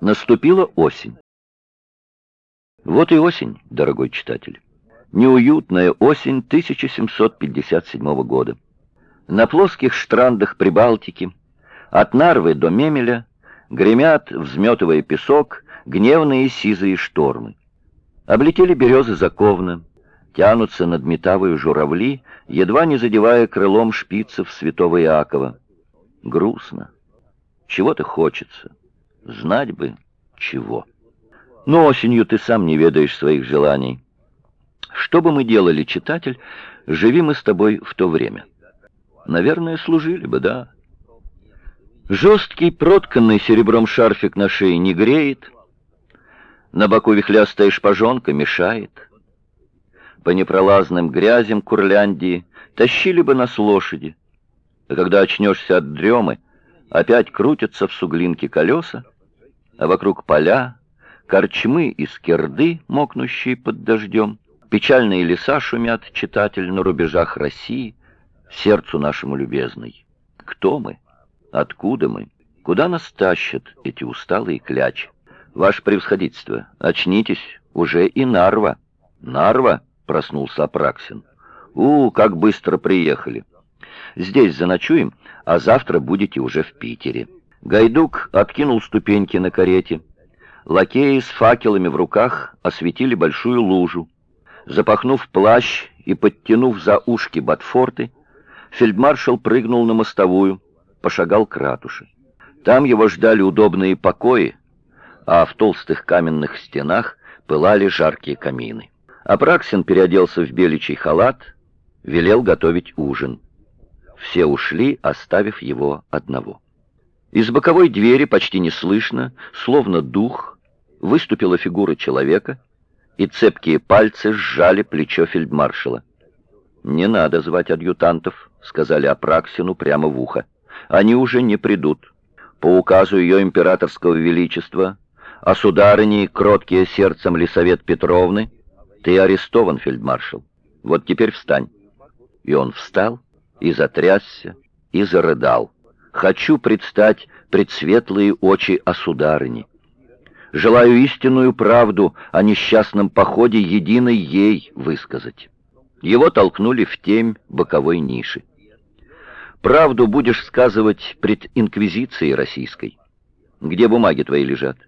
Наступила осень. Вот и осень, дорогой читатель. Неуютная осень 1757 года. На плоских штрандах Прибалтики, от Нарвы до Мемеля, гремят, взметывая песок, гневные сизые штормы. Облетели березы заковно, тянутся над метавою журавли, едва не задевая крылом шпицев святого Иакова. Грустно. Чего-то хочется. Знать бы, чего. Но осенью ты сам не ведаешь своих желаний. Что бы мы делали, читатель, живи мы с тобой в то время? Наверное, служили бы, да. Жесткий, протканный серебром шарфик на шее не греет, на боку вихлястая шпажонка мешает. По непролазным грязям Курляндии тащили бы нас лошади, а когда очнешься от дремы, опять крутятся в суглинке колеса, а вокруг поля, корчмы и скирды, мокнущие под дождем, печальные леса шумят, читатель, на рубежах России, сердцу нашему любезной. Кто мы? Откуда мы? Куда нас тащат эти усталые клячи? Ваше превосходительство, очнитесь, уже и Нарва. Нарва, проснулся Апраксин. У, как быстро приехали. Здесь заночуем, а завтра будете уже в Питере. Гайдук откинул ступеньки на карете. Лакеи с факелами в руках осветили большую лужу. Запахнув плащ и подтянув за ушки ботфорты, фельдмаршал прыгнул на мостовую, пошагал к ратуше. Там его ждали удобные покои, а в толстых каменных стенах пылали жаркие камины. Апраксин переоделся в беличий халат, велел готовить ужин. Все ушли, оставив его одного. Из боковой двери почти неслышно, словно дух, выступила фигура человека, и цепкие пальцы сжали плечо фельдмаршала. «Не надо звать адъютантов», — сказали Апраксину прямо в ухо. «Они уже не придут. По указу ее императорского величества, а сударыни, кроткие сердцем Лисавет Петровны, ты арестован, фельдмаршал. Вот теперь встань». И он встал и затрясся, и зарыдал. Хочу предстать пред светлые очи осударыни. Желаю истинную правду о несчастном походе единой ей высказать. Его толкнули в темь боковой ниши. Правду будешь сказывать пред инквизицией российской. Где бумаги твои лежат?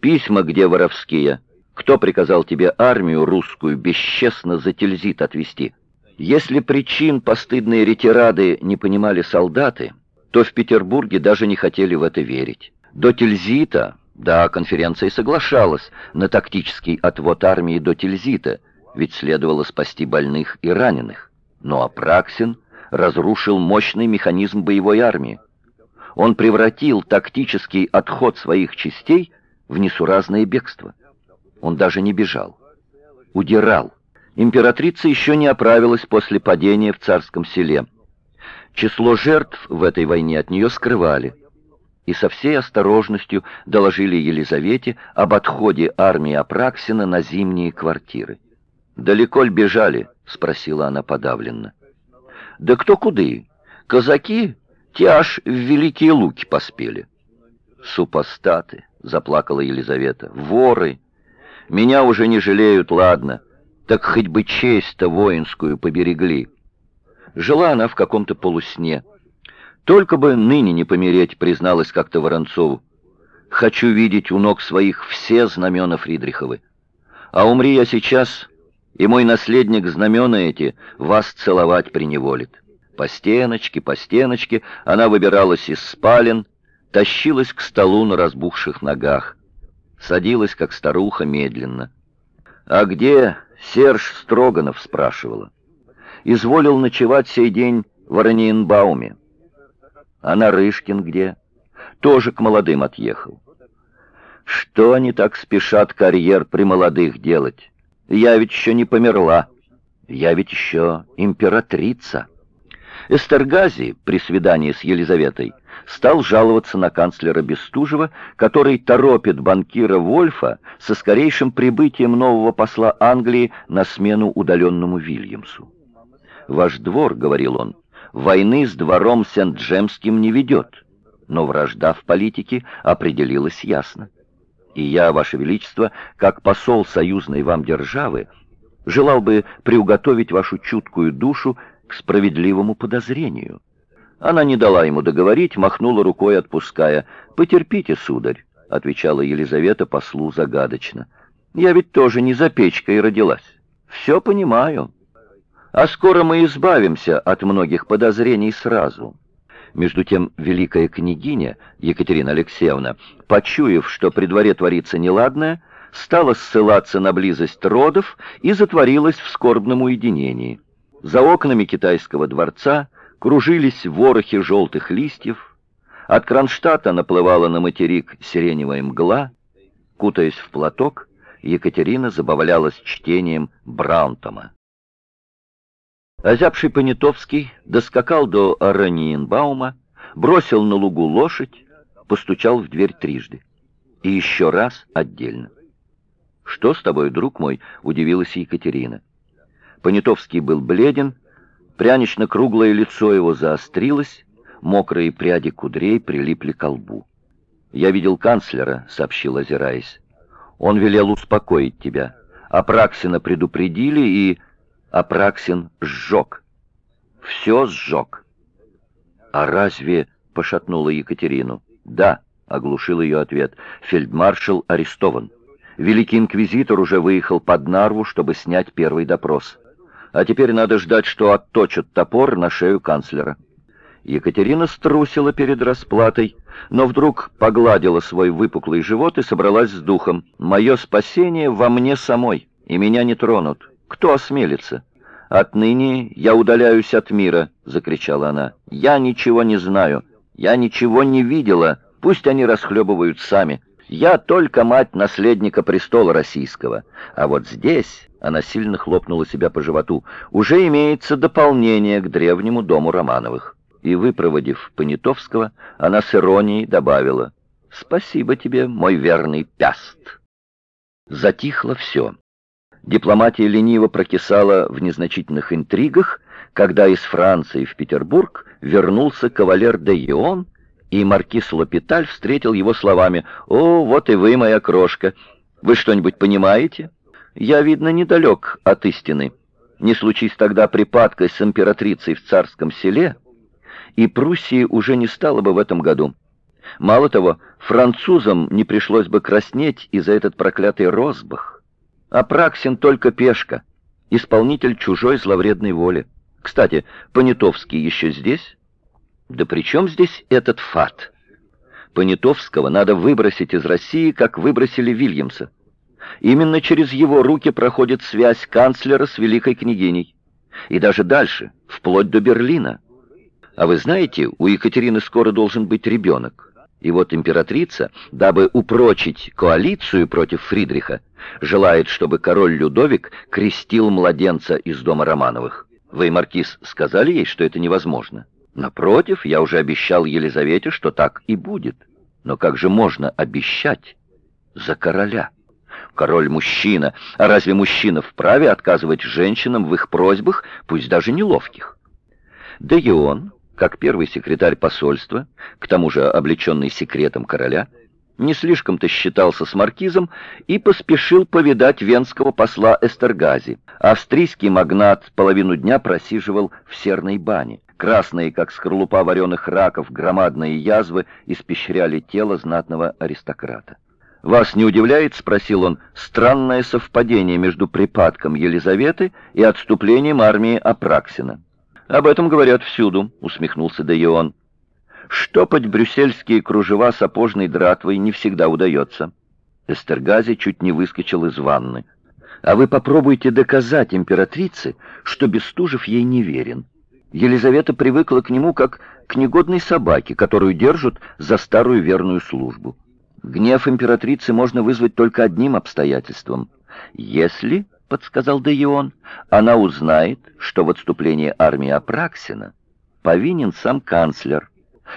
Письма где воровские? Кто приказал тебе армию русскую бесчестно за Тильзит отвести? Если причин постыдные ретирады не понимали солдаты, то в Петербурге даже не хотели в это верить. До Тильзита, да, конференция соглашалась на тактический отвод армии до Тильзита, ведь следовало спасти больных и раненых. Но Апраксин разрушил мощный механизм боевой армии. Он превратил тактический отход своих частей в несуразное бегство. Он даже не бежал, удирал. Императрица еще не оправилась после падения в царском селе. Число жертв в этой войне от нее скрывали и со всей осторожностью доложили Елизавете об отходе армии Апраксина на зимние квартиры. «Далеко ли бежали?» — спросила она подавленно. «Да кто куды? Казаки те аж в Великие Луки поспели». «Супостаты!» — заплакала Елизавета. «Воры! Меня уже не жалеют, ладно, так хоть бы честь-то воинскую поберегли». Жила она в каком-то полусне. Только бы ныне не помереть, призналась как-то Воронцову. Хочу видеть у ног своих все знамена Фридриховы. А умри я сейчас, и мой наследник знамена эти вас целовать приневолит. По стеночке, по стеночке она выбиралась из спален, тащилась к столу на разбухших ногах. Садилась, как старуха, медленно. «А где Серж Строганов?» — спрашивала изволил ночевать сей день в Ораниенбауме. А Нарышкин где? Тоже к молодым отъехал. Что они так спешат карьер при молодых делать? Я ведь еще не померла. Я ведь еще императрица. Эстергази при свидании с Елизаветой стал жаловаться на канцлера Бестужева, который торопит банкира Вольфа со скорейшим прибытием нового посла Англии на смену удаленному Вильямсу. «Ваш двор, — говорил он, — войны с двором Сент-Джемским не ведет, но вражда в политике определилась ясно. И я, Ваше Величество, как посол союзной вам державы, желал бы приуготовить вашу чуткую душу к справедливому подозрению». Она не дала ему договорить, махнула рукой, отпуская. «Потерпите, сударь», — отвечала Елизавета послу загадочно. «Я ведь тоже не за печкой родилась. Все понимаю. А скоро мы избавимся от многих подозрений сразу». Между тем великая княгиня Екатерина Алексеевна, почуяв, что при дворе творится неладное, стала ссылаться на близость родов и затворилась в скорбном уединении. За окнами китайского дворца кружились ворохи желтых листьев, от Кронштадта наплывала на материк сиреневая мгла, кутаясь в платок, Екатерина забавлялась чтением Браунтома. Озябший Понятовский доскакал до Араниенбаума, бросил на лугу лошадь, постучал в дверь трижды. И еще раз отдельно. «Что с тобой, друг мой?» — удивилась Екатерина. Понятовский был бледен, прянично-круглое лицо его заострилось, мокрые пряди кудрей прилипли к лбу. «Я видел канцлера», — сообщил, озираясь. «Он велел успокоить тебя. Апраксина предупредили и...» Апраксин сжег. Все сжег. А разве... — пошатнула Екатерину. «Да», — оглушил ее ответ, — «фельдмаршал арестован. Великий инквизитор уже выехал под Нарву, чтобы снять первый допрос. А теперь надо ждать, что отточат топор на шею канцлера». Екатерина струсила перед расплатой, но вдруг погладила свой выпуклый живот и собралась с духом. «Мое спасение во мне самой, и меня не тронут». Кто осмелится? Отныне я удаляюсь от мира, закричала она. Я ничего не знаю, я ничего не видела. Пусть они расхлебывают сами. Я только мать наследника престола российского. А вот здесь, она сильно хлопнула себя по животу, уже имеется дополнение к древнему дому Романовых. И выпроводив Понятовского, она с иронией добавила: "Спасибо тебе, мой верный пяст". Затихло все. Дипломатия лениво прокисала в незначительных интригах, когда из Франции в Петербург вернулся кавалер де Йон, и маркиз Лопиталь встретил его словами «О, вот и вы, моя крошка! Вы что-нибудь понимаете? Я, видно, недалек от истины. Не случись тогда припадка с императрицей в царском селе, и Пруссии уже не стало бы в этом году. Мало того, французам не пришлось бы краснеть из-за этот проклятый Росбах. Апраксин только пешка, исполнитель чужой зловредной воли. Кстати, Понятовский еще здесь? Да при чем здесь этот фат? Понятовского надо выбросить из России, как выбросили Вильямса. Именно через его руки проходит связь канцлера с великой княгиней. И даже дальше, вплоть до Берлина. А вы знаете, у Екатерины скоро должен быть ребенок. И вот императрица, дабы упрочить коалицию против Фридриха, желает, чтобы король Людовик крестил младенца из дома Романовых. Вы, маркиз, сказали ей, что это невозможно? Напротив, я уже обещал Елизавете, что так и будет. Но как же можно обещать за короля? Король мужчина, а разве мужчина вправе отказывать женщинам в их просьбах, пусть даже неловких? Да и он, как первый секретарь посольства, к тому же облеченный секретом короля, не слишком-то считался с маркизом и поспешил повидать венского посла Эстергази. Австрийский магнат половину дня просиживал в серной бане. Красные, как скорлупа вареных раков, громадные язвы испещряли тело знатного аристократа. «Вас не удивляет, — спросил он, — странное совпадение между припадком Елизаветы и отступлением армии Апраксина?» «Об этом говорят всюду», — усмехнулся Деион. «Штопать брюссельские кружева сапожной дратвой не всегда удается». Эстергази чуть не выскочил из ванны. «А вы попробуйте доказать императрице, что Бестужев ей не верен. Елизавета привыкла к нему как к негодной собаке, которую держат за старую верную службу. Гнев императрицы можно вызвать только одним обстоятельством. Если — подсказал Деион, — она узнает, что в отступлении армии Апраксина повинен сам канцлер.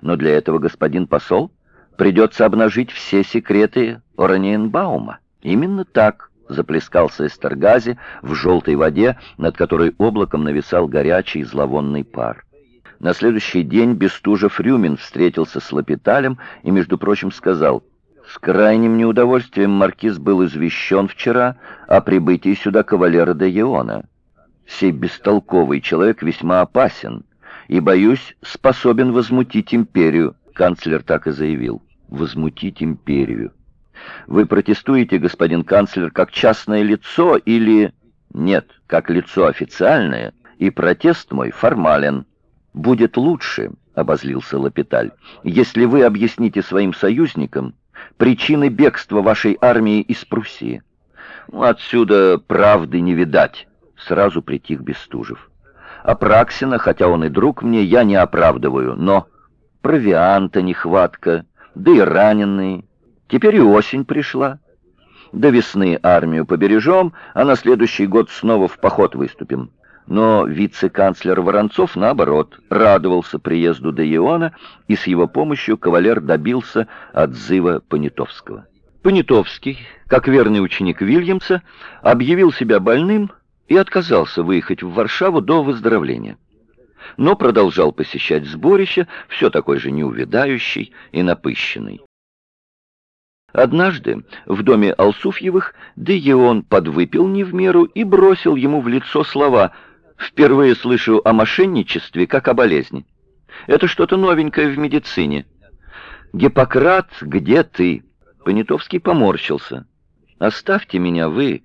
Но для этого господин посол придется обнажить все секреты Ораниенбаума. Именно так заплескался Эстергази в желтой воде, над которой облаком нависал горячий зловонный пар. На следующий день Бестужев Рюмин встретился с Лапиталем и, между прочим, сказал, С крайним неудовольствием маркиз был извещен вчера о прибытии сюда кавалера де Еона. Сей бестолковый человек весьма опасен и, боюсь, способен возмутить империю, канцлер так и заявил. Возмутить империю. Вы протестуете, господин канцлер, как частное лицо или... Нет, как лицо официальное, и протест мой формален. Будет лучше, — обозлился Лапиталь, — если вы объясните своим союзникам причины бегства вашей армии из Пруссии. Ну, отсюда правды не видать, — сразу притих Бестужев. А Праксина, хотя он и друг мне, я не оправдываю, но провианта нехватка, да и раненые. Теперь и осень пришла. До весны армию побережем, а на следующий год снова в поход выступим. Но вице-канцлер Воронцов, наоборот, радовался приезду до Иона, и с его помощью кавалер добился отзыва Понятовского. Понятовский, как верный ученик Вильямса, объявил себя больным и отказался выехать в Варшаву до выздоровления. Но продолжал посещать сборище, все такой же неувядающий и напыщенный. Однажды в доме Алсуфьевых Деион подвыпил не в меру и бросил ему в лицо слова «Впервые слышу о мошенничестве, как о болезни. Это что-то новенькое в медицине. Гиппократ, где ты?» Понятовский поморщился. «Оставьте меня вы,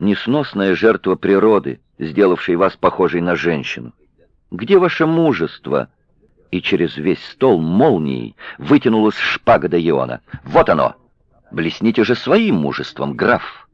несносная жертва природы, сделавшей вас похожей на женщину. Где ваше мужество?» И через весь стол молнией вытянулась шпага Деиона. «Вот оно!» Блесните же своим мужеством, граф!»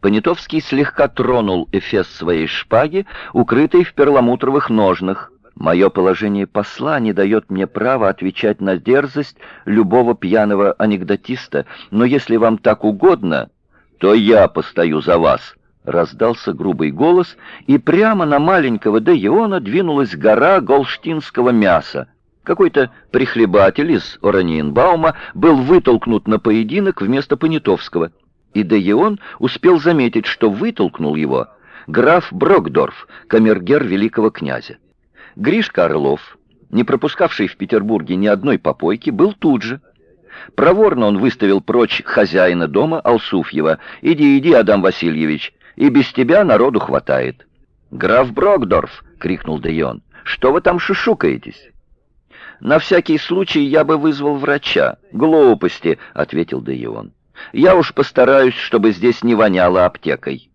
Понятовский слегка тронул эфес своей шпаги, укрытой в перламутровых ножнах. «Мое положение посла не дает мне права отвечать на дерзость любого пьяного анекдотиста, но если вам так угодно, то я постою за вас», — раздался грубый голос, и прямо на маленького Деиона двинулась гора голштинского мяса. Какой-то прихлебатель из Ораниенбаума был вытолкнут на поединок вместо Понятовского, и Деион успел заметить, что вытолкнул его граф Брокдорф, камергер великого князя. Гришка Орлов, не пропускавший в Петербурге ни одной попойки, был тут же. Проворно он выставил прочь хозяина дома Алсуфьева. «Иди, иди, Адам Васильевич, и без тебя народу хватает». «Граф Брокдорф!» — крикнул Деион. «Что вы там шушукаетесь?» «На всякий случай я бы вызвал врача». «Глупости», — ответил Деион. «Я уж постараюсь, чтобы здесь не воняло аптекой».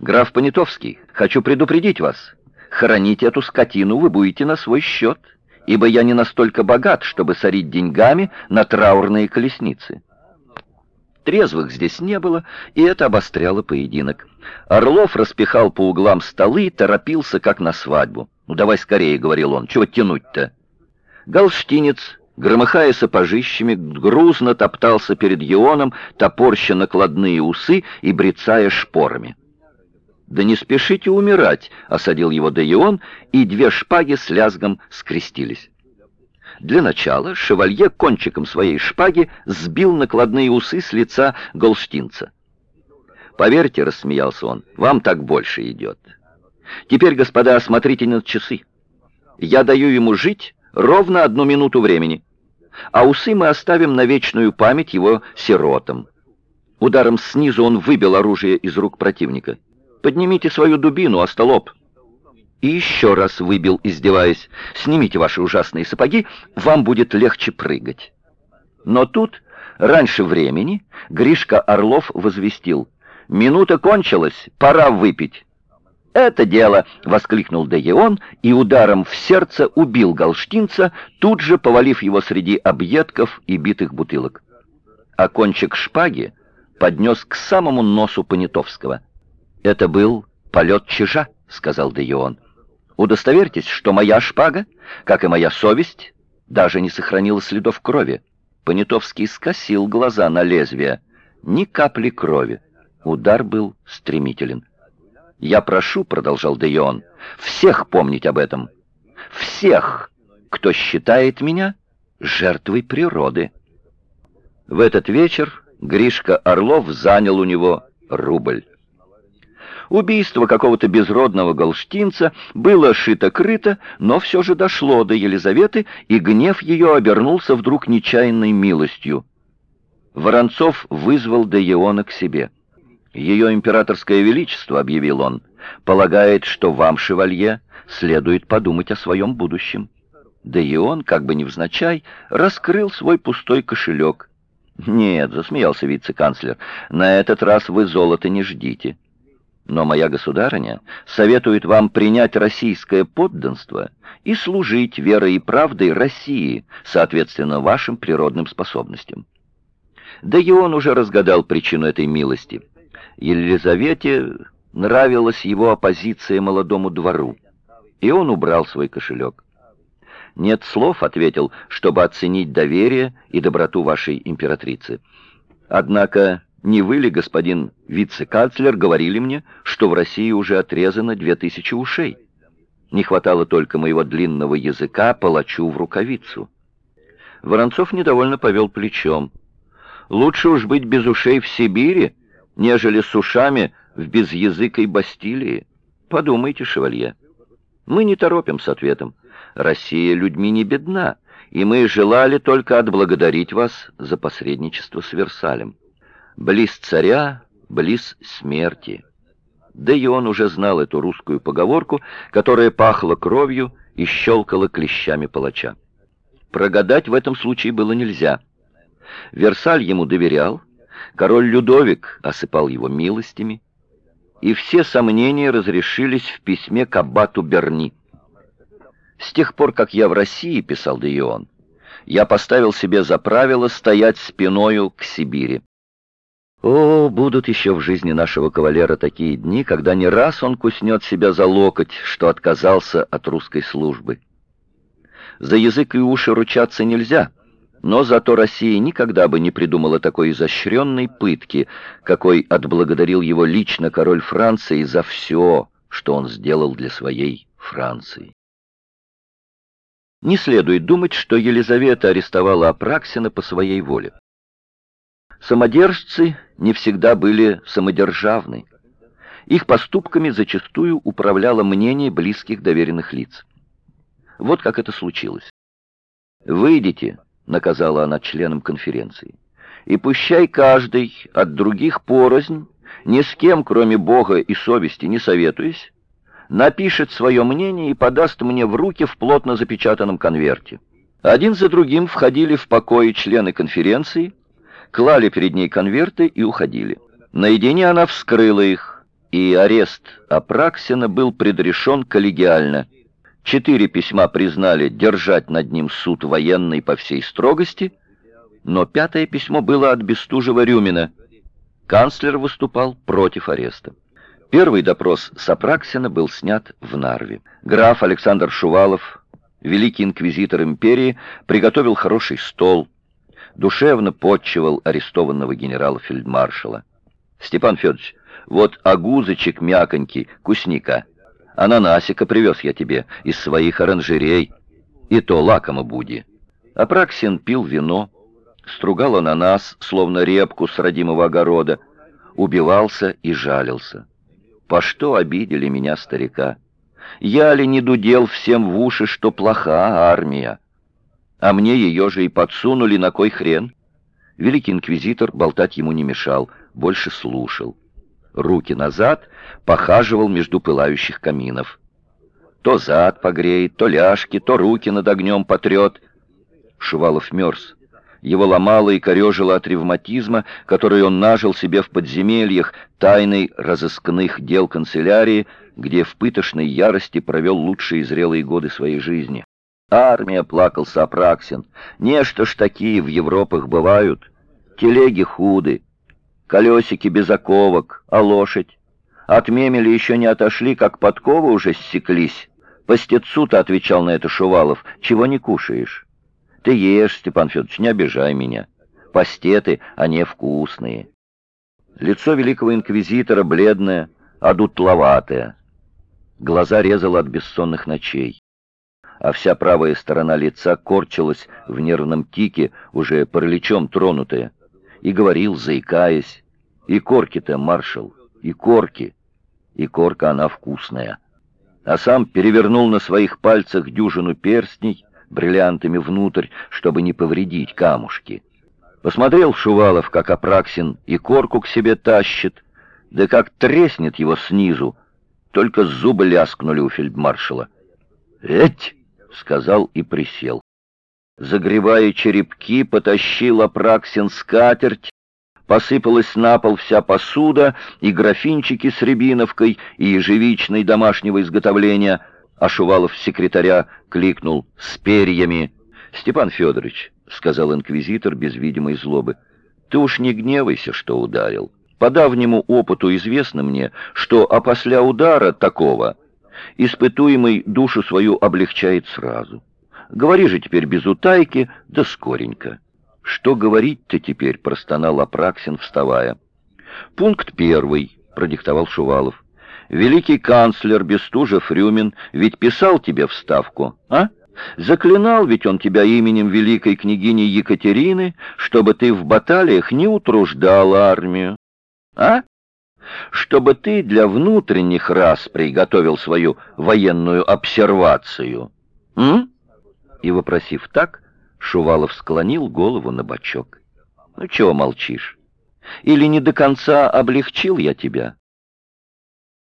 «Граф Понятовский, хочу предупредить вас. Хоронить эту скотину вы будете на свой счет, ибо я не настолько богат, чтобы сорить деньгами на траурные колесницы». Трезвых здесь не было, и это обостряло поединок. Орлов распихал по углам столы и торопился, как на свадьбу. «Ну давай скорее», — говорил он, — «чего тянуть-то?» Галштинец, громыхая сапожищами, грузно топтался перед Ионом, топорща накладные усы и брецая шпорами. «Да не спешите умирать!» — осадил его Деион, и две шпаги с лязгом скрестились. Для начала шевалье кончиком своей шпаги сбил накладные усы с лица голштинца. «Поверьте», — рассмеялся он, — «вам так больше идет. Теперь, господа, осмотрите на часы. Я даю ему жить ровно одну минуту времени, а усы мы оставим на вечную память его сиротам. Ударом снизу он выбил оружие из рук противника. «Поднимите свою дубину, остолоп!» И еще раз выбил, издеваясь. «Снимите ваши ужасные сапоги, вам будет легче прыгать». Но тут, раньше времени, Гришка Орлов возвестил. «Минута кончилась, пора выпить». «Это дело!» — воскликнул Деион и ударом в сердце убил галштинца, тут же повалив его среди объедков и битых бутылок. А кончик шпаги поднес к самому носу Понятовского. «Это был полет чижа», — сказал Деион. «Удостоверьтесь, что моя шпага, как и моя совесть, даже не сохранила следов крови». Понятовский скосил глаза на лезвие. Ни капли крови. Удар был стремителен. «Я прошу», — продолжал Дейон, — «всех помнить об этом. Всех, кто считает меня жертвой природы». В этот вечер Гришка Орлов занял у него рубль. Убийство какого-то безродного галштинца было шито-крыто, но все же дошло до Елизаветы, и гнев ее обернулся вдруг нечаянной милостью. Воронцов вызвал Деиона к себе. «Ее императорское величество», — объявил он, — «полагает, что вам, шевалье, следует подумать о своем будущем». Деион, как бы невзначай, раскрыл свой пустой кошелек. «Нет», — засмеялся вице-канцлер, — «на этот раз вы золота не ждите. Но моя государыня советует вам принять российское подданство и служить верой и правдой России, соответственно, вашим природным способностям. Да и он уже разгадал причину этой милости. Елизавете нравилась его оппозиция молодому двору, и он убрал свой кошелек. «Нет слов», — ответил, — «чтобы оценить доверие и доброту вашей императрицы. Однако не вы ли, господин вице-канцлер, говорили мне, что в России уже отрезано две тысячи ушей? Не хватало только моего длинного языка палачу в рукавицу. Воронцов недовольно повел плечом. Лучше уж быть без ушей в Сибири, нежели с ушами в безязыкой Бастилии. Подумайте, шевалье. Мы не торопим с ответом. Россия людьми не бедна, и мы желали только отблагодарить вас за посредничество с Версалем близ царя, близ смерти. Да и он уже знал эту русскую поговорку, которая пахла кровью и щелкала клещами палача. Прогадать в этом случае было нельзя. Версаль ему доверял, король Людовик осыпал его милостями, и все сомнения разрешились в письме к аббату Берни. «С тех пор, как я в России, — писал Деион, — я поставил себе за правило стоять спиною к Сибири. О, будут еще в жизни нашего кавалера такие дни, когда не раз он куснет себя за локоть, что отказался от русской службы. За язык и уши ручаться нельзя, но зато Россия никогда бы не придумала такой изощренной пытки, какой отблагодарил его лично король Франции за все, что он сделал для своей Франции. Не следует думать, что Елизавета арестовала Апраксина по своей воле. Самодержцы не всегда были самодержавны. Их поступками зачастую управляло мнение близких доверенных лиц. Вот как это случилось. «Выйдите», — наказала она членам конференции, «и пущай каждый от других порознь, ни с кем, кроме Бога и совести, не советуясь, напишет свое мнение и подаст мне в руки в плотно запечатанном конверте». Один за другим входили в покои члены конференции, клали перед ней конверты и уходили. Наедине она вскрыла их, и арест Апраксина был предрешен коллегиально. Четыре письма признали держать над ним суд военный по всей строгости, но пятое письмо было от Бестужева-Рюмина. Канцлер выступал против ареста. Первый допрос с Апраксина был снят в Нарве. Граф Александр Шувалов, великий инквизитор империи, приготовил хороший стол, душевно подчивал арестованного генерала-фельдмаршала. «Степан Федорович, вот агузочек мяконький, кусника. Ананасика привез я тебе из своих оранжерей, и то лакомо буди». Апраксин пил вино, стругал ананас, словно репку с родимого огорода, убивался и жалился. «По что обидели меня старика? Я ли не дудел всем в уши, что плоха армия?» А мне ее же и подсунули на кой хрен. Великий инквизитор болтать ему не мешал, больше слушал. Руки назад похаживал между пылающих каминов. То зад погреет, то ляжки, то руки над огнем потрет. Шувалов мерз. Его ломало и корежило от ревматизма, который он нажил себе в подземельях тайной разыскных дел канцелярии, где в пытошной ярости провел лучшие зрелые годы своей жизни. Армия, плакал Сапраксин. Нечто ж такие в Европах бывают. Телеги худы, колесики без оковок, а лошадь? От мемели еще не отошли, как подковы уже ссеклись. Постецу-то, отвечал на это Шувалов, чего не кушаешь? Ты ешь, Степан Федорович, не обижай меня. Пастеты, они вкусные. Лицо великого инквизитора бледное, одутловатое. Глаза резало от бессонных ночей а вся правая сторона лица корчилась в нервном тике, уже параличом тронутая, и говорил, заикаясь, «И корки-то, маршал, и корки, и корка она вкусная». А сам перевернул на своих пальцах дюжину перстней, бриллиантами внутрь, чтобы не повредить камушки. Посмотрел Шувалов, как Апраксин и корку к себе тащит, да как треснет его снизу. Только зубы ляскнули у фельдмаршала. «Эть!» — сказал и присел. Загревая черепки, потащил Апраксин скатерть, посыпалась на пол вся посуда и графинчики с рябиновкой и ежевичной домашнего изготовления, а Шувалов секретаря кликнул «с перьями». «Степан Федорович», — сказал инквизитор без видимой злобы, — «ты уж не гневайся, что ударил. По давнему опыту известно мне, что опосля удара такого испытуемый душу свою облегчает сразу. Говори же теперь без утайки, да скоренько». «Что говорить-то теперь?» — простонал Апраксин, вставая. «Пункт первый», — продиктовал Шувалов. «Великий канцлер Бестужев-Рюмин ведь писал тебе вставку, а?» Заклинал ведь он тебя именем великой княгини Екатерины, чтобы ты в баталиях не утруждал армию. А? Чтобы ты для внутренних рас приготовил свою военную обсервацию. М? И, вопросив так, Шувалов склонил голову на бочок. Ну, чего молчишь? Или не до конца облегчил я тебя?